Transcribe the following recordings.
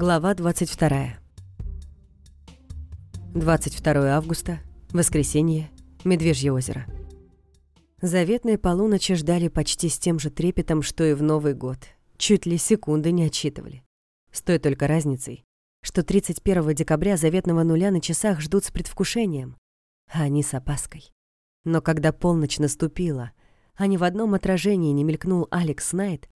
Глава 22. 22 августа, воскресенье, Медвежье озеро. Заветные полуночи ждали почти с тем же трепетом, что и в Новый год. Чуть ли секунды не отсчитывали. С той только разницей, что 31 декабря заветного нуля на часах ждут с предвкушением, а они с опаской. Но когда полночь наступила, а ни в одном отражении не мелькнул Алекс Найт,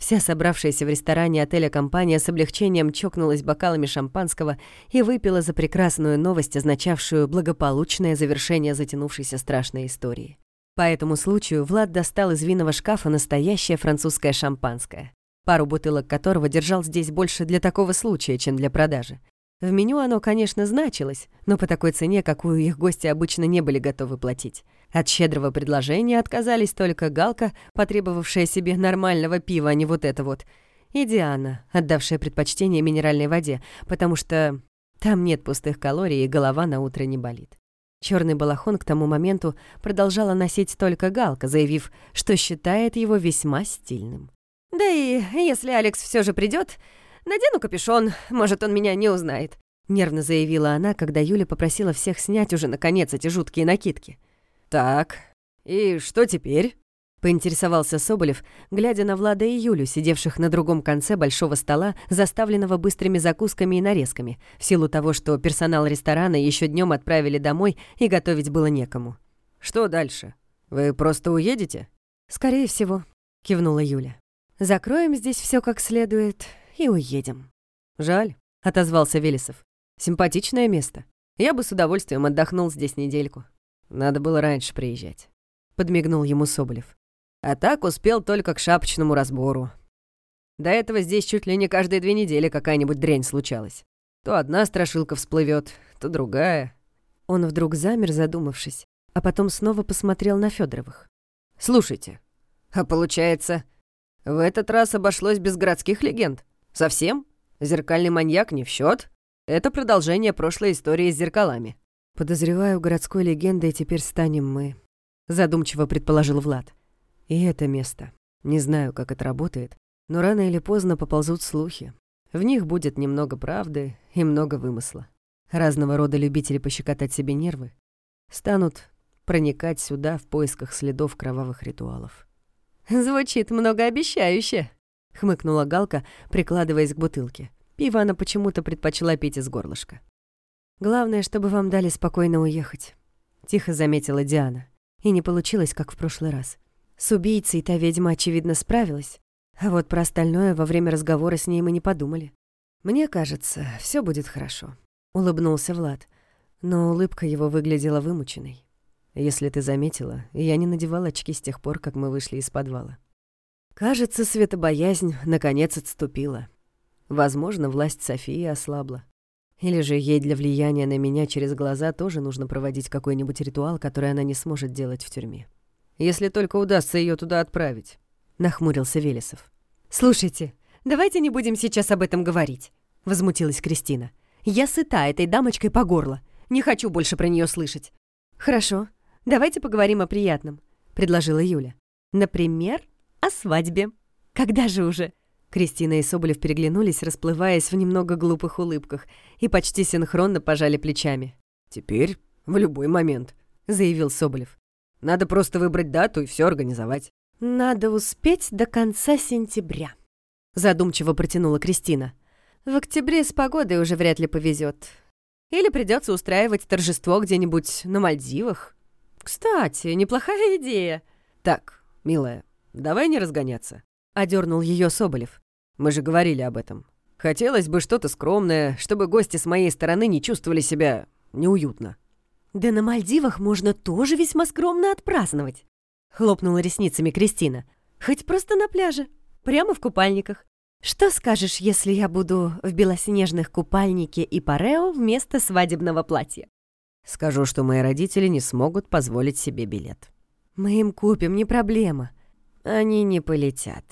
Вся собравшаяся в ресторане отеля компания с облегчением чокнулась бокалами шампанского и выпила за прекрасную новость, означавшую благополучное завершение затянувшейся страшной истории. По этому случаю Влад достал из винного шкафа настоящее французское шампанское, пару бутылок которого держал здесь больше для такого случая, чем для продажи. В меню оно, конечно, значилось, но по такой цене, какую их гости обычно не были готовы платить. От щедрого предложения отказались только Галка, потребовавшая себе нормального пива, а не вот это вот, и Диана, отдавшая предпочтение минеральной воде, потому что там нет пустых калорий и голова на утро не болит. Черный балахон к тому моменту продолжала носить только Галка, заявив, что считает его весьма стильным. «Да и если Алекс все же придет, надену капюшон, может, он меня не узнает», нервно заявила она, когда Юля попросила всех снять уже, наконец, эти жуткие накидки. «Так, и что теперь?» — поинтересовался Соболев, глядя на Влада и Юлю, сидевших на другом конце большого стола, заставленного быстрыми закусками и нарезками, в силу того, что персонал ресторана еще днем отправили домой и готовить было некому. «Что дальше? Вы просто уедете?» «Скорее всего», — кивнула Юля. «Закроем здесь все как следует и уедем». «Жаль», — отозвался Велесов. «Симпатичное место. Я бы с удовольствием отдохнул здесь недельку». Надо было раньше приезжать. Подмигнул ему Соболев. А так успел только к шапочному разбору. До этого здесь чуть ли не каждые две недели какая-нибудь дрянь случалась. То одна страшилка всплывет, то другая. Он вдруг замер, задумавшись, а потом снова посмотрел на Федоровых. «Слушайте, а получается, в этот раз обошлось без городских легенд? Совсем? Зеркальный маньяк не в счет? Это продолжение прошлой истории с зеркалами. «Подозреваю, городской легендой теперь станем мы», — задумчиво предположил Влад. «И это место. Не знаю, как это работает, но рано или поздно поползут слухи. В них будет немного правды и много вымысла. Разного рода любители пощекотать себе нервы станут проникать сюда в поисках следов кровавых ритуалов». «Звучит многообещающе», — хмыкнула Галка, прикладываясь к бутылке. Пиво она почему-то предпочла пить из горлышка. Главное, чтобы вам дали спокойно уехать», — тихо заметила Диана. И не получилось, как в прошлый раз. С убийцей та ведьма, очевидно, справилась, а вот про остальное во время разговора с ней мы не подумали. «Мне кажется, все будет хорошо», — улыбнулся Влад. Но улыбка его выглядела вымученной. «Если ты заметила, я не надевал очки с тех пор, как мы вышли из подвала. Кажется, светобоязнь наконец отступила. Возможно, власть Софии ослабла. Или же ей для влияния на меня через глаза тоже нужно проводить какой-нибудь ритуал, который она не сможет делать в тюрьме. Если только удастся ее туда отправить», — нахмурился Велесов. «Слушайте, давайте не будем сейчас об этом говорить», — возмутилась Кристина. «Я сыта этой дамочкой по горло. Не хочу больше про нее слышать». «Хорошо, давайте поговорим о приятном», — предложила Юля. «Например, о свадьбе. Когда же уже?» Кристина и Соболев переглянулись, расплываясь в немного глупых улыбках, и почти синхронно пожали плечами. «Теперь в любой момент», — заявил Соболев. «Надо просто выбрать дату и все организовать». «Надо успеть до конца сентября», — задумчиво протянула Кристина. «В октябре с погодой уже вряд ли повезет. Или придется устраивать торжество где-нибудь на Мальдивах. Кстати, неплохая идея». «Так, милая, давай не разгоняться», — одернул ее Соболев. «Мы же говорили об этом. Хотелось бы что-то скромное, чтобы гости с моей стороны не чувствовали себя неуютно». «Да на Мальдивах можно тоже весьма скромно отпраздновать», — хлопнула ресницами Кристина. «Хоть просто на пляже, прямо в купальниках. Что скажешь, если я буду в белоснежных купальнике и парео вместо свадебного платья?» «Скажу, что мои родители не смогут позволить себе билет». «Мы им купим, не проблема. Они не полетят».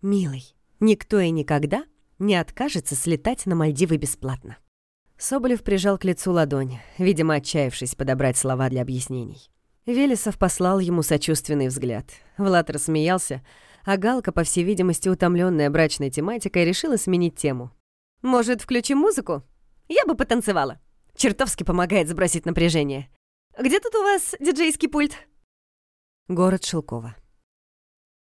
«Милый, никто и никогда не откажется слетать на Мальдивы бесплатно». Соболев прижал к лицу ладонь, видимо, отчаявшись подобрать слова для объяснений. Велесов послал ему сочувственный взгляд. Влад рассмеялся, а Галка, по всей видимости, утомленная брачной тематикой, решила сменить тему. Может, включим музыку? Я бы потанцевала. Чертовски помогает сбросить напряжение. Где тут у вас диджейский пульт? Город Шелково.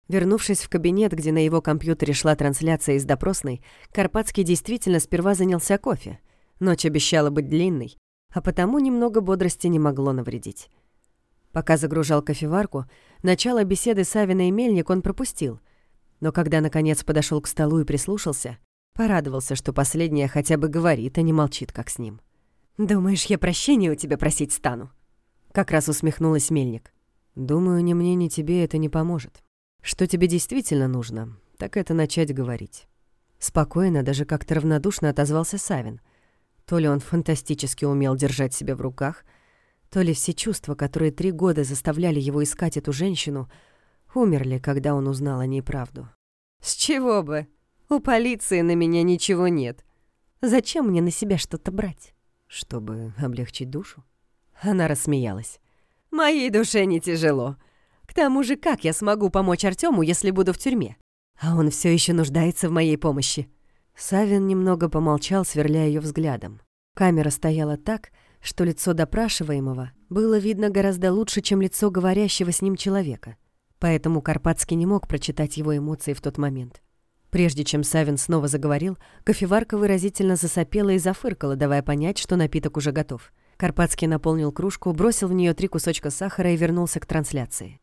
Вернувшись в кабинет, где на его компьютере шла трансляция из допросной, Карпатский действительно сперва занялся кофе. Ночь обещала быть длинной, а потому немного бодрости не могло навредить. Пока загружал кофеварку, начало беседы Савина и Мельник он пропустил. Но когда, наконец, подошел к столу и прислушался, порадовался, что последняя хотя бы говорит, а не молчит, как с ним. «Думаешь, я прощения у тебя просить стану?» Как раз усмехнулась Мельник. «Думаю, ни мне, ни тебе это не поможет. Что тебе действительно нужно, так это начать говорить». Спокойно, даже как-то равнодушно отозвался Савин. То ли он фантастически умел держать себя в руках — то ли все чувства, которые три года заставляли его искать эту женщину, умерли, когда он узнал о ней правду. «С чего бы? У полиции на меня ничего нет. Зачем мне на себя что-то брать?» «Чтобы облегчить душу?» Она рассмеялась. «Моей душе не тяжело. К тому же, как я смогу помочь Артему, если буду в тюрьме? А он все еще нуждается в моей помощи». Савин немного помолчал, сверляя ее взглядом. Камера стояла так, что лицо допрашиваемого было видно гораздо лучше, чем лицо говорящего с ним человека. Поэтому Карпатский не мог прочитать его эмоции в тот момент. Прежде чем Савин снова заговорил, кофеварка выразительно засопела и зафыркала, давая понять, что напиток уже готов. Карпатский наполнил кружку, бросил в нее три кусочка сахара и вернулся к трансляции.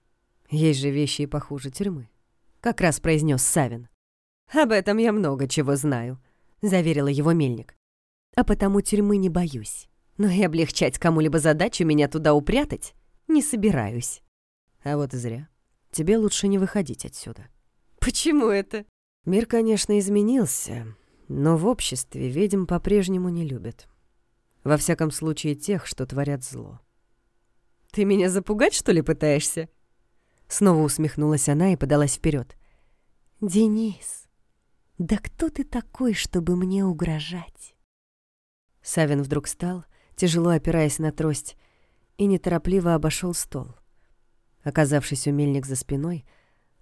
«Есть же вещи и похуже тюрьмы», — как раз произнес Савин. «Об этом я много чего знаю», — заверила его мельник. «А потому тюрьмы не боюсь но и облегчать кому-либо задачу меня туда упрятать не собираюсь. А вот и зря. Тебе лучше не выходить отсюда. Почему это? Мир, конечно, изменился, но в обществе ведьм по-прежнему не любят. Во всяком случае, тех, что творят зло. Ты меня запугать, что ли, пытаешься? Снова усмехнулась она и подалась вперед. Денис, да кто ты такой, чтобы мне угрожать? Савин вдруг встал, тяжело опираясь на трость, и неторопливо обошел стол. Оказавшись у мельник за спиной,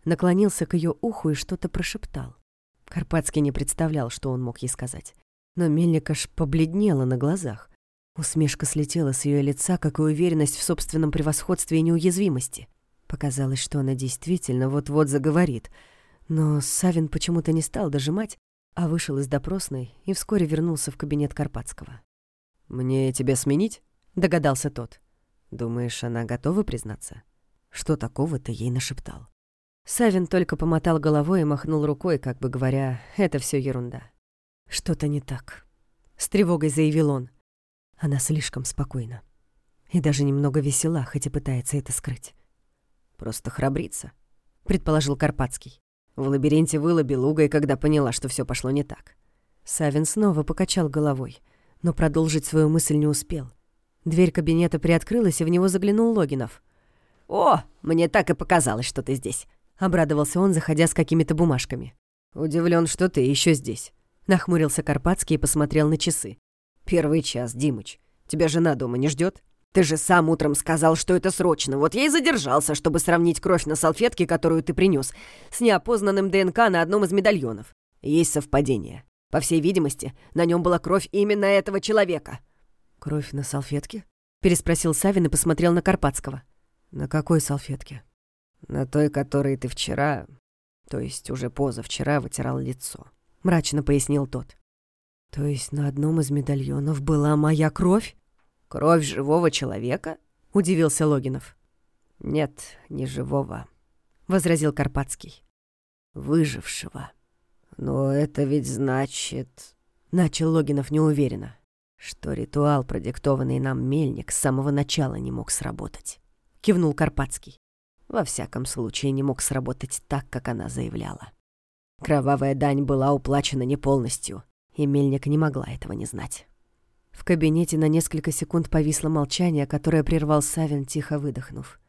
наклонился к ее уху и что-то прошептал. Карпатский не представлял, что он мог ей сказать. Но мельник аж побледнела на глазах. Усмешка слетела с ее лица, как и уверенность в собственном превосходстве и неуязвимости. Показалось, что она действительно вот-вот заговорит. Но Савин почему-то не стал дожимать, а вышел из допросной и вскоре вернулся в кабинет Карпатского. «Мне тебя сменить?» — догадался тот. «Думаешь, она готова признаться? Что такого ты ей нашептал?» Савин только помотал головой и махнул рукой, как бы говоря, это все ерунда. «Что-то не так», — с тревогой заявил он. Она слишком спокойна. И даже немного весела, хоть и пытается это скрыть. «Просто храбрится», — предположил Карпатский. В лабиринте выла белугой, когда поняла, что все пошло не так. Савин снова покачал головой — но продолжить свою мысль не успел. Дверь кабинета приоткрылась, и в него заглянул Логинов. «О, мне так и показалось, что ты здесь», — обрадовался он, заходя с какими-то бумажками. «Удивлен, что ты еще здесь», — нахмурился Карпатский и посмотрел на часы. «Первый час, Димыч. Тебя жена дома не ждет? Ты же сам утром сказал, что это срочно. Вот я и задержался, чтобы сравнить кровь на салфетке, которую ты принес, с неопознанным ДНК на одном из медальонов. Есть совпадение. По всей видимости, на нем была кровь именно этого человека. «Кровь на салфетке?» — переспросил Савин и посмотрел на Карпатского. «На какой салфетке?» «На той, которой ты вчера, то есть уже позавчера, вытирал лицо», — мрачно пояснил тот. «То есть на одном из медальонов была моя кровь?» «Кровь живого человека?» — удивился Логинов. «Нет, не живого», — возразил Карпатский. «Выжившего». «Но это ведь значит...» — начал Логинов неуверенно. «Что ритуал, продиктованный нам мельник, с самого начала не мог сработать», — кивнул Карпатский. «Во всяком случае, не мог сработать так, как она заявляла. Кровавая дань была уплачена не полностью, и мельник не могла этого не знать». В кабинете на несколько секунд повисло молчание, которое прервал Савин, тихо выдохнув.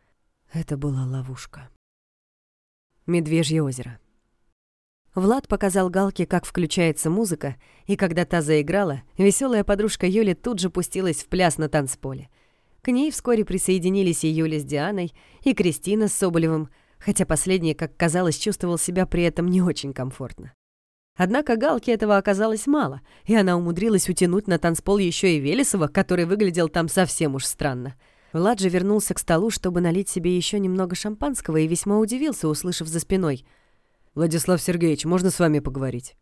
Это была ловушка. Медвежье озеро. Влад показал Галке, как включается музыка, и когда та заиграла, веселая подружка Юли тут же пустилась в пляс на танцполе. К ней вскоре присоединились и Юля с Дианой, и Кристина с Соболевым, хотя последний, как казалось, чувствовал себя при этом не очень комфортно. Однако Галке этого оказалось мало, и она умудрилась утянуть на танцпол еще и Велесова, который выглядел там совсем уж странно. Влад же вернулся к столу, чтобы налить себе еще немного шампанского, и весьма удивился, услышав за спиной. «Владислав Сергеевич, можно с вами поговорить?»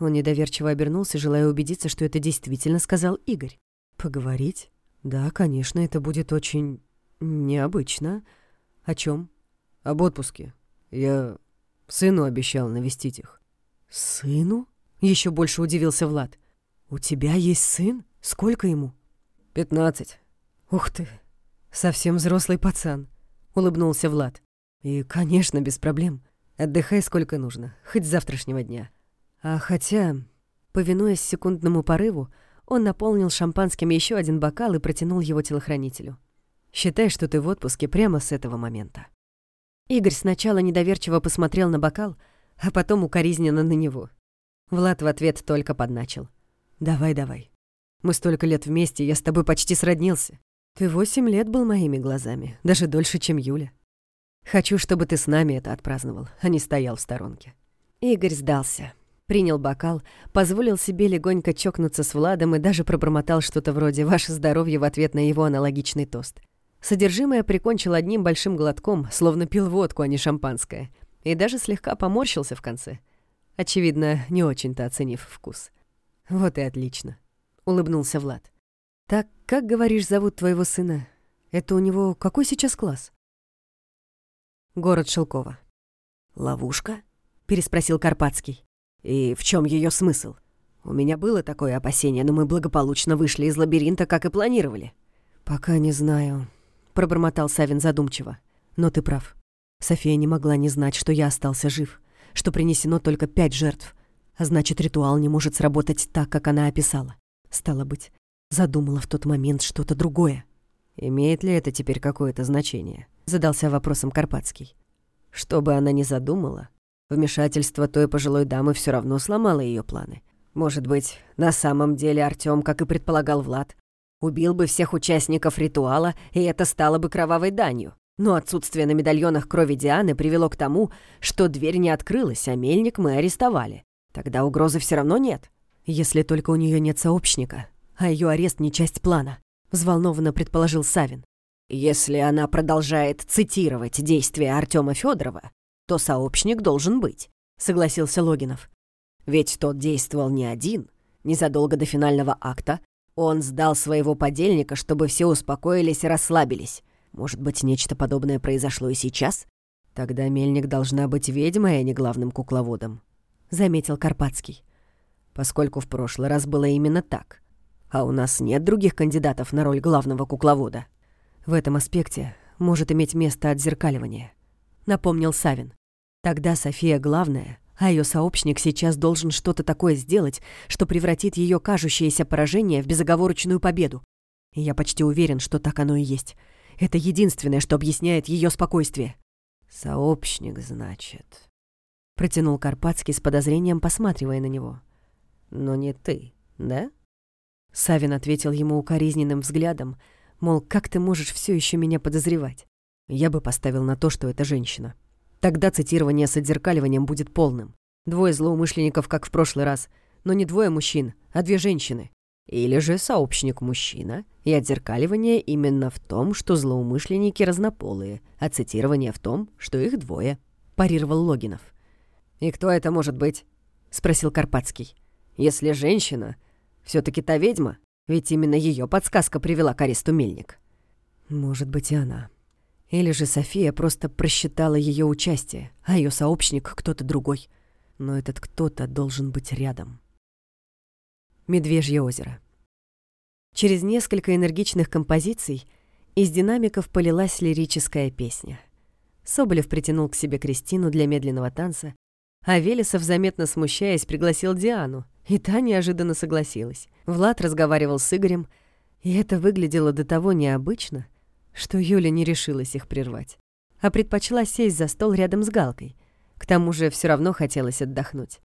Он недоверчиво обернулся, желая убедиться, что это действительно сказал Игорь. «Поговорить? Да, конечно, это будет очень... необычно. О чем? «Об отпуске. Я сыну обещал навестить их». «Сыну?» — еще больше удивился Влад. «У тебя есть сын? Сколько ему?» «Пятнадцать». «Ух ты! Совсем взрослый пацан», — улыбнулся Влад. «И, конечно, без проблем. Отдыхай сколько нужно, хоть с завтрашнего дня. А хотя, повинуясь секундному порыву, он наполнил шампанским еще один бокал и протянул его телохранителю. «Считай, что ты в отпуске прямо с этого момента». Игорь сначала недоверчиво посмотрел на бокал, а потом укоризненно на него. Влад в ответ только подначил. «Давай, давай. Мы столько лет вместе, я с тобой почти сроднился. Ты восемь лет был моими глазами, даже дольше, чем Юля. Хочу, чтобы ты с нами это отпраздновал, а не стоял в сторонке». Игорь сдался. Принял бокал, позволил себе легонько чокнуться с Владом и даже пробормотал что-то вроде «Ваше здоровье» в ответ на его аналогичный тост. Содержимое прикончил одним большим глотком, словно пил водку, а не шампанское — и даже слегка поморщился в конце. Очевидно, не очень-то оценив вкус. «Вот и отлично», — улыбнулся Влад. «Так, как, говоришь, зовут твоего сына? Это у него какой сейчас класс?» Город Шелково. «Ловушка?» — переспросил Карпатский. «И в чем ее смысл? У меня было такое опасение, но мы благополучно вышли из лабиринта, как и планировали». «Пока не знаю», — пробормотал Савин задумчиво. «Но ты прав. София не могла не знать, что я остался жив, что принесено только пять жертв, а значит, ритуал не может сработать так, как она описала. Стало быть, задумала в тот момент что-то другое. «Имеет ли это теперь какое-то значение?» — задался вопросом Карпатский. Что бы она ни задумала, вмешательство той пожилой дамы все равно сломало ее планы. Может быть, на самом деле Артём, как и предполагал Влад, убил бы всех участников ритуала, и это стало бы кровавой данью. Но отсутствие на медальонах крови Дианы привело к тому, что дверь не открылась, а мельник мы арестовали. Тогда угрозы все равно нет. Если только у нее нет сообщника, а ее арест не часть плана, взволнованно предположил Савин. Если она продолжает цитировать действия Артема Федорова, то сообщник должен быть, согласился Логинов. Ведь тот действовал не один. Незадолго до финального акта он сдал своего подельника, чтобы все успокоились и расслабились. Может быть, нечто подобное произошло и сейчас? Тогда Мельник должна быть ведьмой, а не главным кукловодом», — заметил Карпатский. «Поскольку в прошлый раз было именно так. А у нас нет других кандидатов на роль главного кукловода. В этом аспекте может иметь место отзеркаливание», — напомнил Савин. «Тогда София главная, а ее сообщник сейчас должен что-то такое сделать, что превратит ее кажущееся поражение в безоговорочную победу. И я почти уверен, что так оно и есть. Это единственное, что объясняет ее спокойствие. «Сообщник, значит», — протянул Карпатский с подозрением, посматривая на него. «Но не ты, да?» Савин ответил ему укоризненным взглядом, мол, как ты можешь все еще меня подозревать? Я бы поставил на то, что это женщина. Тогда цитирование с отзеркаливанием будет полным. Двое злоумышленников, как в прошлый раз, но не двое мужчин, а две женщины. Или же сообщник мужчина, и отзеркаливание именно в том, что злоумышленники разнополые, а цитирование в том, что их двое», — парировал Логинов. «И кто это может быть?» — спросил Карпатский. «Если женщина, все таки та ведьма, ведь именно ее подсказка привела к аресту Мельник». «Может быть, и она. Или же София просто просчитала ее участие, а ее сообщник кто-то другой. Но этот кто-то должен быть рядом». Медвежье озеро. Через несколько энергичных композиций из динамиков полилась лирическая песня. Соболев притянул к себе Кристину для медленного танца, а Велесов, заметно смущаясь, пригласил Диану, и та неожиданно согласилась. Влад разговаривал с Игорем, и это выглядело до того необычно, что Юля не решилась их прервать, а предпочла сесть за стол рядом с Галкой. К тому же все равно хотелось отдохнуть.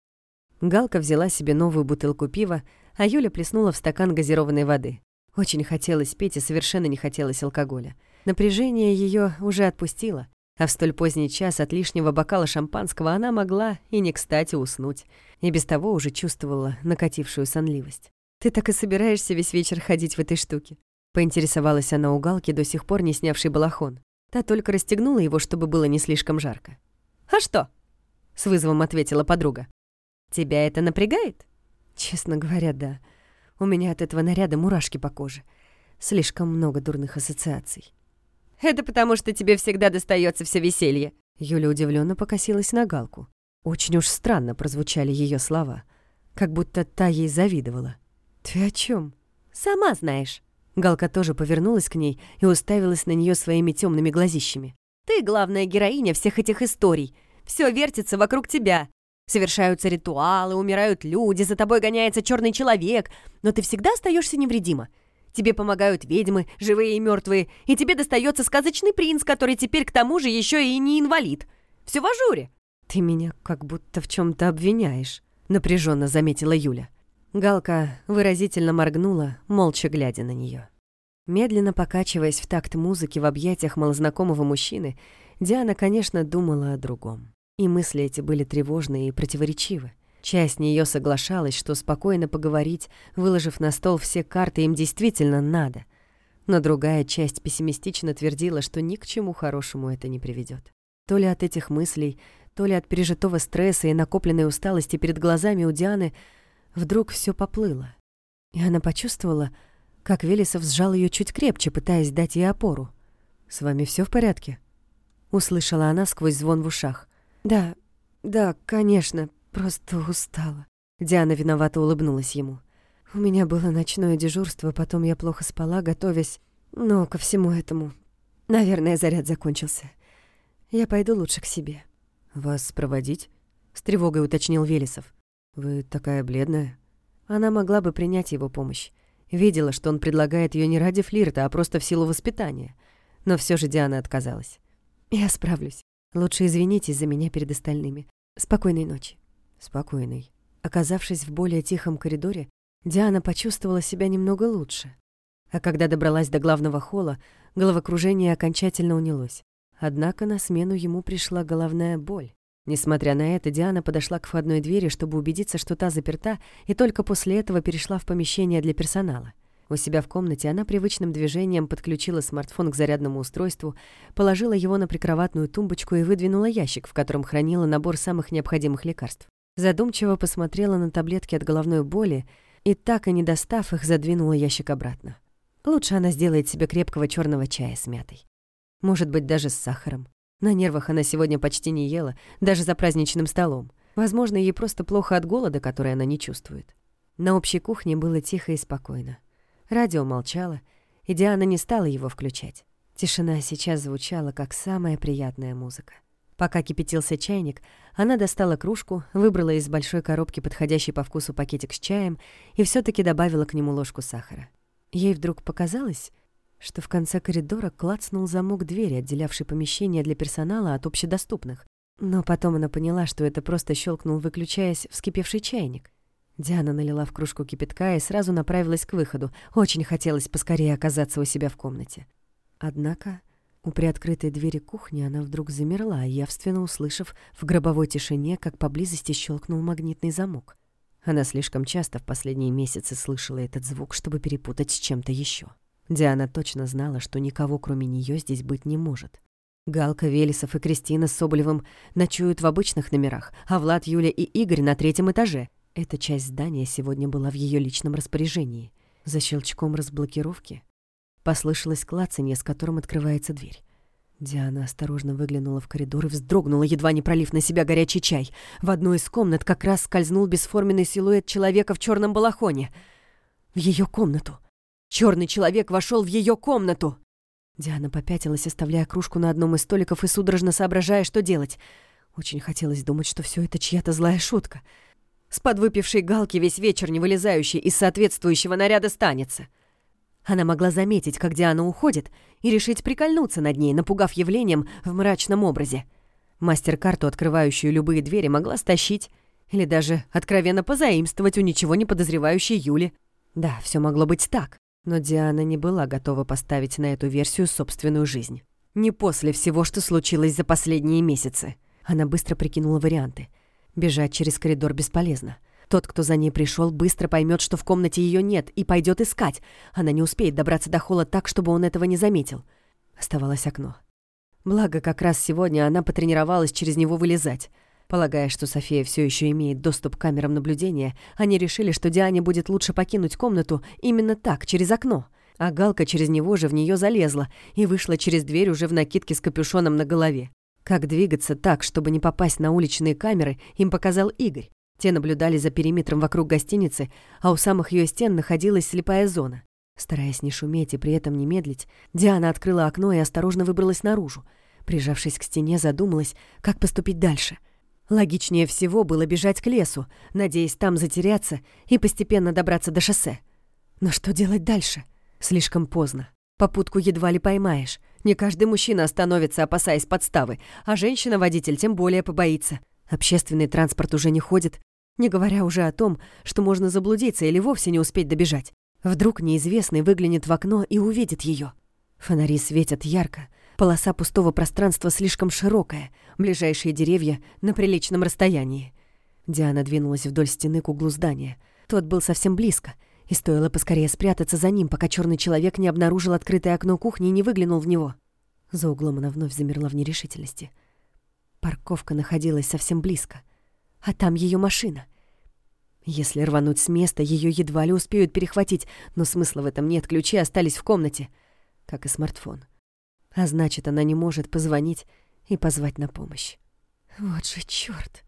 Галка взяла себе новую бутылку пива, а Юля плеснула в стакан газированной воды. Очень хотелось пить и совершенно не хотелось алкоголя. Напряжение ее уже отпустило. А в столь поздний час от лишнего бокала шампанского она могла и не кстати уснуть, и без того уже чувствовала накатившую сонливость. «Ты так и собираешься весь вечер ходить в этой штуке?» Поинтересовалась она у Галки, до сих пор не снявшей балахон. Та только расстегнула его, чтобы было не слишком жарко. «А что?» — с вызовом ответила подруга. «Тебя это напрягает?» «Честно говоря, да. У меня от этого наряда мурашки по коже. Слишком много дурных ассоциаций». «Это потому, что тебе всегда достается все веселье». Юля удивленно покосилась на Галку. Очень уж странно прозвучали ее слова, как будто та ей завидовала. «Ты о чем? «Сама знаешь». Галка тоже повернулась к ней и уставилась на нее своими темными глазищами. «Ты главная героиня всех этих историй. Все вертится вокруг тебя. Совершаются ритуалы, умирают люди, за тобой гоняется черный человек, но ты всегда остаешься невредима. Тебе помогают ведьмы, живые и мертвые, и тебе достается сказочный принц, который теперь к тому же еще и не инвалид. Все в ажуре». «Ты меня как будто в чем-то обвиняешь», — напряженно заметила Юля. Галка выразительно моргнула, молча глядя на нее. Медленно покачиваясь в такт музыки в объятиях малознакомого мужчины, Диана, конечно, думала о другом. И мысли эти были тревожные и противоречивы. Часть нее соглашалась, что спокойно поговорить, выложив на стол все карты, им действительно надо. Но другая часть пессимистично твердила, что ни к чему хорошему это не приведет. То ли от этих мыслей, то ли от пережитого стресса и накопленной усталости перед глазами у Дианы – Вдруг все поплыло, и она почувствовала, как Велесов сжал ее чуть крепче, пытаясь дать ей опору. «С вами все в порядке?» Услышала она сквозь звон в ушах. «Да, да, конечно, просто устала». Диана виновато улыбнулась ему. «У меня было ночное дежурство, потом я плохо спала, готовясь. Но ко всему этому, наверное, заряд закончился. Я пойду лучше к себе». «Вас проводить?» — с тревогой уточнил Велесов. «Вы такая бледная». Она могла бы принять его помощь. Видела, что он предлагает ее не ради флирта, а просто в силу воспитания. Но все же Диана отказалась. «Я справлюсь. Лучше извинитесь за меня перед остальными. Спокойной ночи». «Спокойной». Оказавшись в более тихом коридоре, Диана почувствовала себя немного лучше. А когда добралась до главного холла, головокружение окончательно унялось. Однако на смену ему пришла головная боль. Несмотря на это, Диана подошла к входной двери, чтобы убедиться, что та заперта, и только после этого перешла в помещение для персонала. У себя в комнате она привычным движением подключила смартфон к зарядному устройству, положила его на прикроватную тумбочку и выдвинула ящик, в котором хранила набор самых необходимых лекарств. Задумчиво посмотрела на таблетки от головной боли и, так и не достав их, задвинула ящик обратно. Лучше она сделает себе крепкого черного чая с мятой. Может быть, даже с сахаром. На нервах она сегодня почти не ела, даже за праздничным столом. Возможно, ей просто плохо от голода, который она не чувствует. На общей кухне было тихо и спокойно. Радио молчало, и Диана не стала его включать. Тишина сейчас звучала, как самая приятная музыка. Пока кипятился чайник, она достала кружку, выбрала из большой коробки подходящий по вкусу пакетик с чаем и все таки добавила к нему ложку сахара. Ей вдруг показалось, что в конце коридора клацнул замок двери, отделявший помещение для персонала от общедоступных. Но потом она поняла, что это просто щелкнул, выключаясь, вскипевший чайник. Диана налила в кружку кипятка и сразу направилась к выходу. Очень хотелось поскорее оказаться у себя в комнате. Однако у приоткрытой двери кухни она вдруг замерла, явственно услышав в гробовой тишине, как поблизости щелкнул магнитный замок. Она слишком часто в последние месяцы слышала этот звук, чтобы перепутать с чем-то еще. Диана точно знала, что никого кроме нее здесь быть не может. Галка, Велесов и Кристина с Соболевым ночуют в обычных номерах, а Влад, Юля и Игорь на третьем этаже. Эта часть здания сегодня была в ее личном распоряжении. За щелчком разблокировки послышалось клацанье, с которым открывается дверь. Диана осторожно выглянула в коридор и вздрогнула, едва не пролив на себя горячий чай. В одной из комнат как раз скользнул бесформенный силуэт человека в черном балахоне. В ее комнату. Черный человек вошел в ее комнату. Диана попятилась, оставляя кружку на одном из столиков и судорожно соображая, что делать. Очень хотелось думать, что все это чья-то злая шутка. С подвыпившей галки весь вечер не вылезающей из соответствующего наряда станется. Она могла заметить, как Диана уходит, и решить прикольнуться над ней, напугав явлением в мрачном образе. Мастер-карту, открывающую любые двери, могла стащить или даже откровенно позаимствовать у ничего не подозревающей Юли. Да, все могло быть так. Но Диана не была готова поставить на эту версию собственную жизнь. Не после всего, что случилось за последние месяцы. Она быстро прикинула варианты. Бежать через коридор бесполезно. Тот, кто за ней пришел, быстро поймет, что в комнате ее нет, и пойдет искать. Она не успеет добраться до холла так, чтобы он этого не заметил. Оставалось окно. Благо, как раз сегодня она потренировалась через него вылезать. Полагая, что София все еще имеет доступ к камерам наблюдения, они решили, что Диане будет лучше покинуть комнату именно так, через окно. А Галка через него же в нее залезла и вышла через дверь уже в накидке с капюшоном на голове. Как двигаться так, чтобы не попасть на уличные камеры, им показал Игорь. Те наблюдали за периметром вокруг гостиницы, а у самых ее стен находилась слепая зона. Стараясь не шуметь и при этом не медлить, Диана открыла окно и осторожно выбралась наружу. Прижавшись к стене, задумалась, как поступить дальше. Логичнее всего было бежать к лесу, надеясь там затеряться и постепенно добраться до шоссе. Но что делать дальше? Слишком поздно. Попутку едва ли поймаешь. Не каждый мужчина остановится, опасаясь подставы, а женщина-водитель тем более побоится. Общественный транспорт уже не ходит, не говоря уже о том, что можно заблудиться или вовсе не успеть добежать. Вдруг неизвестный выглянет в окно и увидит ее. Фонари светят ярко, полоса пустого пространства слишком широкая, ближайшие деревья на приличном расстоянии. Диана двинулась вдоль стены к углу здания. Тот был совсем близко — и стоило поскорее спрятаться за ним, пока черный человек не обнаружил открытое окно кухни и не выглянул в него. За углом она вновь замерла в нерешительности. Парковка находилась совсем близко. А там ее машина. Если рвануть с места, ее едва ли успеют перехватить, но смысла в этом нет, ключи остались в комнате, как и смартфон. А значит, она не может позвонить и позвать на помощь. Вот же чёрт!